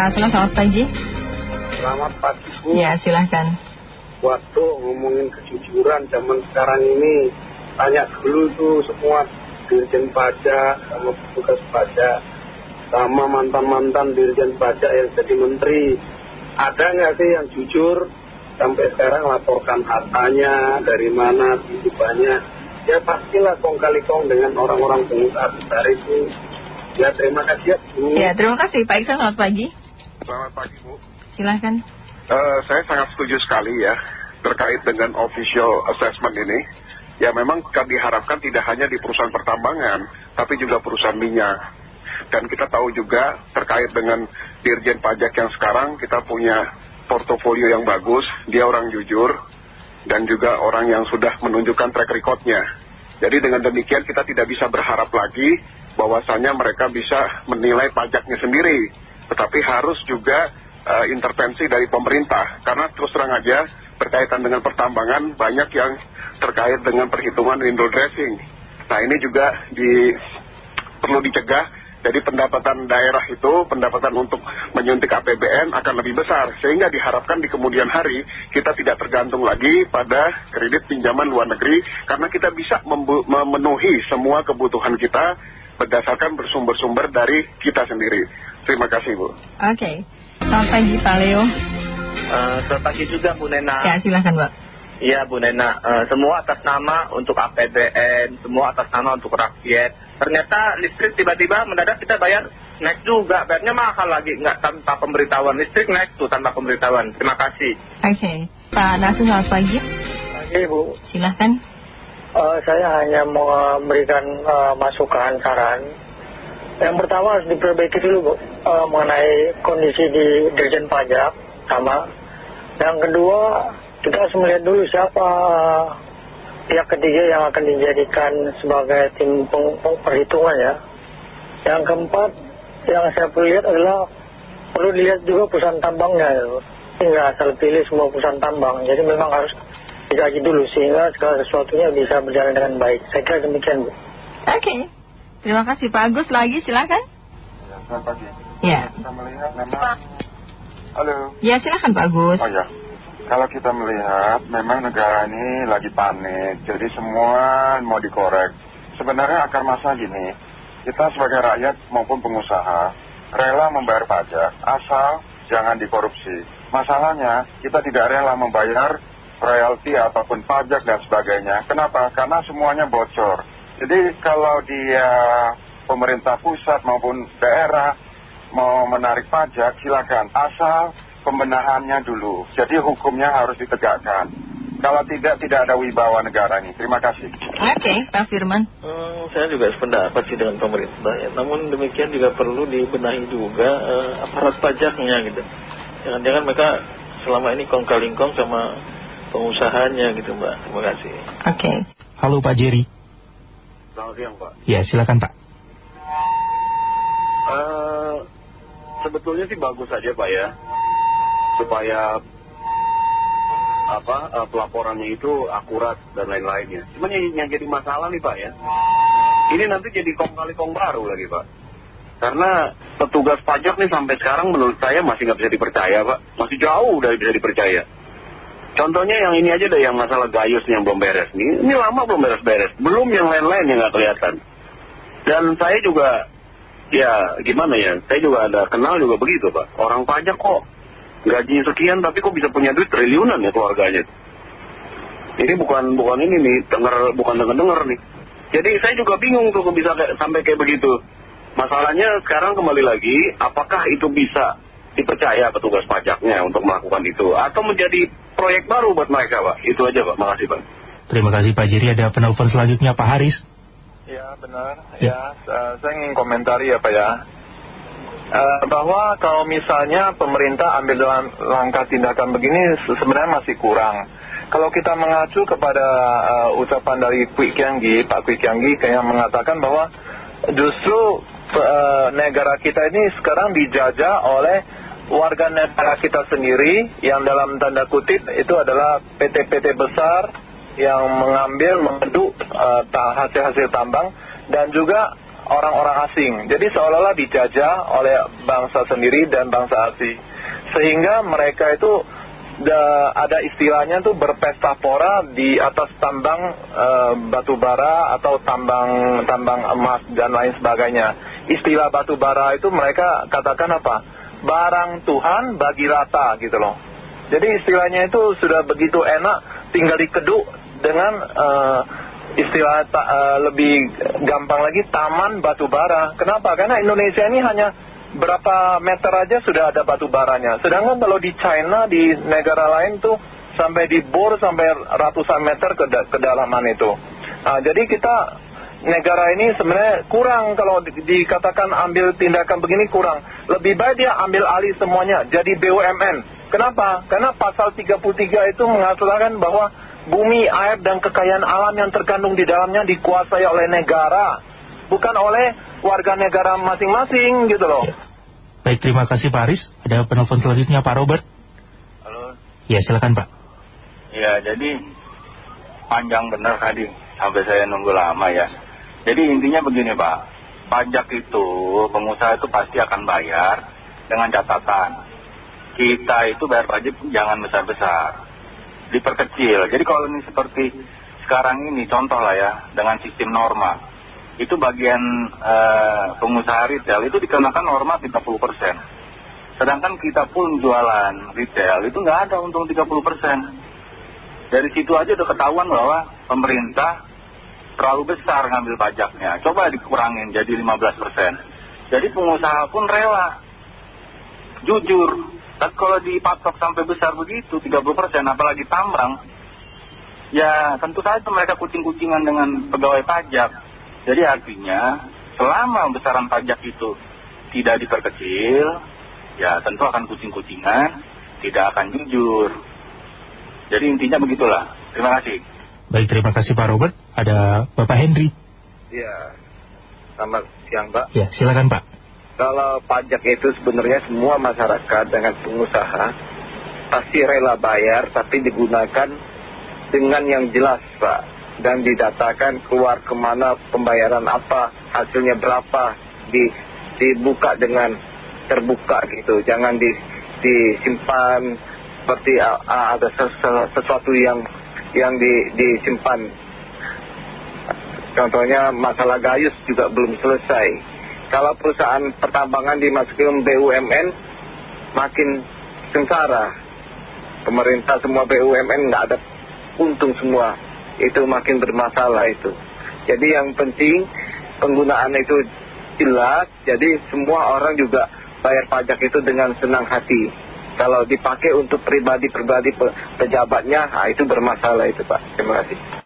Pak Aslan, selamat pagi. Selamat pagi Bu. Ya, silahkan. Waktu ngomongin kejujuran zaman sekarang ini, tanya dulu tuh semua dirjen pajak sama petugas pajak, sama mantan-mantan dirjen pajak yang jadi menteri. Ada nggak sih yang jujur sampai sekarang laporkan hartanya, dari mana, tujuannya. Ya pastilah kong kali kong dengan orang-orang pengusaha besar itu. Ya terima kasih ya Bu. Ya, terima kasih Pak Iksan, selamat pagi. Selamat pagi Bu. Silahkan. Eh, saya sangat setuju sekali ya terkait dengan official assessment ini. Ya memang kan diharapkan tidak hanya di perusahaan pertambangan, tapi juga perusahaan minyak. Dan kita tahu juga terkait dengan dirjen pajak yang sekarang kita punya portofolio yang bagus, dia orang jujur, dan juga orang yang sudah menunjukkan track recordnya. Jadi dengan demikian kita tidak bisa berharap lagi bahwasanya mereka bisa menilai pajaknya sendiri. Tetapi harus juga uh, intervensi dari pemerintah karena terus terang aja berkaitan dengan pertambangan banyak yang terkait dengan perhitungan window dressing. Nah ini juga di, perlu dicegah. Jadi pendapatan daerah itu, pendapatan untuk menyuntik APBN akan lebih besar. Sehingga diharapkan di kemudian hari kita tidak tergantung lagi pada kredit pinjaman luar negeri. Karena kita bisa memenuhi semua kebutuhan kita berdasarkan bersumber-sumber dari kita sendiri. Terima kasih Bu. Oke. Selamat pagi Pak Leo. Uh, selamat pagi juga Bu Nena. Ya, silahkan Pak. Iya Bu Nena, uh, semua atas nama untuk APBN, semua atas nama untuk rakyat. Ternyata listrik tiba-tiba mendadak kita bayar naik juga, bayarnya mahal lagi, nggak tanpa pemberitahuan. Listrik naik tuh tanpa pemberitahuan. Terima kasih. Oke, Pak Nasu selamat pagi. Pagi Bu. Silahkan. Uh, saya hanya mau memberikan masukan, saran yang pertama harus diperbaiki dulu uh, mengenai kondisi di Dirjen Pajak, sama. Yang kedua, kita harus melihat dulu siapa pihak ketiga yang akan dijadikan sebagai tim perhitungan ya. Yang keempat, yang saya perlu lihat adalah perlu dilihat juga perusahaan tambangnya ya. Tidak asal pilih semua perusahaan tambang, jadi memang harus dikaji dulu sehingga segala sesuatunya bisa berjalan dengan baik. Saya kira demikian Bu. Oke. Terima kasih Pak Agus lagi silakan. Ya, selamat pagi. Ya. Kita melihat memang. Halo. Ya silakan Pak Agus. Oh ya. Kalau kita melihat memang negara ini lagi panik, jadi semua mau dikorek. Sebenarnya akar masalah gini, kita sebagai rakyat maupun pengusaha rela membayar pajak asal jangan dikorupsi. Masalahnya kita tidak rela membayar royalti ataupun pajak dan sebagainya. Kenapa? Karena semuanya bocor. Jadi kalau dia pemerintah pusat maupun daerah mau menarik pajak silakan asal pembenahannya dulu. Jadi hukumnya harus ditegakkan. Kalau tidak, tidak ada wibawa negara ini. Terima kasih. Oke, Pak Firman. Hmm, saya juga sependapat sih dengan pemerintah. Ya. Namun demikian juga perlu dibenahi juga uh, aparat pajaknya gitu. Jangan-jangan mereka selama ini kong kalingkong sama pengusahanya gitu Mbak. Terima kasih. Oke. Halo Pak Jerry. Selamat siang Pak. Ya silakan Pak. Uh, sebetulnya sih bagus saja Pak ya, supaya apa uh, pelaporannya itu akurat dan lain-lainnya. Cuman yang, yang jadi masalah nih Pak ya, ini nanti jadi kong kali kong baru lagi Pak. Karena petugas pajak nih sampai sekarang menurut saya masih nggak bisa dipercaya Pak, masih jauh dari bisa dipercaya. Contohnya yang ini aja deh yang masalah gayus yang belum beres nih. Ini lama belum beres-beres. Belum yang lain-lain yang nggak kelihatan. Dan saya juga, ya gimana ya, saya juga ada kenal juga begitu Pak. Orang pajak kok gajinya sekian tapi kok bisa punya duit triliunan ya keluarganya. Ini bukan bukan ini nih, denger, bukan denger-denger nih. Jadi saya juga bingung tuh kok bisa sampai kayak begitu. Masalahnya sekarang kembali lagi, apakah itu bisa dipercaya petugas pajaknya untuk melakukan itu atau menjadi proyek baru buat mereka Pak. Itu aja Pak. Makasih Pak. Terima kasih Pak Jiri. Ada penelpon selanjutnya Pak Haris. Ya benar. Ya, ya saya ingin komentari ya Pak ya. Uh, bahwa kalau misalnya pemerintah ambil dalam langkah tindakan begini sebenarnya masih kurang. Kalau kita mengacu kepada uh, ucapan dari Kwik Kianggi Pak Kwik Kianggi yang mengatakan bahwa justru uh, negara kita ini sekarang dijajah oleh warga negara kita sendiri yang dalam tanda kutip itu adalah PT-PT besar yang mengambil, mengeduk hasil-hasil tambang dan juga orang-orang asing. Jadi seolah-olah dijajah oleh bangsa sendiri dan bangsa asing. Sehingga mereka itu da, ada istilahnya tuh berpesta pora di atas tambang eh, batu bara atau tambang tambang emas dan lain sebagainya. Istilah batu bara itu mereka katakan apa? Barang Tuhan bagi rata gitu loh. Jadi istilahnya itu sudah begitu enak tinggal dikeduk dengan eh, istilah eh, lebih gampang lagi taman batu bara. Kenapa? Karena Indonesia ini hanya berapa meter aja sudah ada batu baranya. Sedangkan kalau di China, di negara lain tuh sampai di bor sampai ratusan meter ke kedalaman itu. Nah, jadi kita negara ini sebenarnya kurang kalau dikatakan ambil tindakan begini kurang. Lebih baik dia ambil alih semuanya jadi BUMN. Kenapa? Karena pasal 33 itu mengatakan bahwa bumi, air, dan kekayaan alam yang terkandung di dalamnya dikuasai oleh negara. Bukan oleh warga negara masing-masing gitu loh. Baik, terima kasih Pak Aris. Ada penelpon selanjutnya Pak Robert. Halo. Ya, silakan Pak. Ya, jadi panjang benar tadi. Sampai saya nunggu lama ya. Jadi intinya begini Pak. Pajak itu, pengusaha itu pasti akan bayar dengan catatan kita itu bayar pajak jangan besar-besar. Diperkecil. Jadi kalau ini seperti sekarang ini contoh lah ya dengan sistem norma. Itu bagian eh, pengusaha retail itu dikenakan norma 30%. Sedangkan kita pun jualan retail itu nggak ada untung 30%. Dari situ aja udah ketahuan bahwa pemerintah terlalu besar ngambil pajaknya. Coba dikurangin jadi 15%. Jadi pengusaha pun rela. Jujur, tapi kalau dipatok sampai besar begitu, 30 persen, apalagi tambang, ya tentu saja mereka kucing-kucingan dengan pegawai pajak. Jadi artinya, selama besaran pajak itu tidak diperkecil, ya tentu akan kucing-kucingan, tidak akan jujur. Jadi intinya begitulah. Terima kasih. Baik, terima kasih Pak Robert. Ada Bapak Henry. Ya, selamat siang Pak. Ya, silakan Pak kalau pajak itu sebenarnya semua masyarakat dengan pengusaha pasti rela bayar tapi digunakan dengan yang jelas Pak dan didatakan keluar ke mana pembayaran apa hasilnya berapa di, dibuka dengan terbuka gitu jangan di, disimpan seperti ada sesuatu yang yang di, disimpan. Contohnya masalah gayus juga belum selesai. Kalau perusahaan pertambangan dimasukin BUMN makin sengsara. Pemerintah semua BUMN nggak ada untung semua. Itu makin bermasalah itu. Jadi yang penting penggunaan itu jelas. Jadi semua orang juga bayar pajak itu dengan senang hati kalau dipakai untuk pribadi-pribadi pejabatnya nah itu bermasalah itu Pak. Terima kasih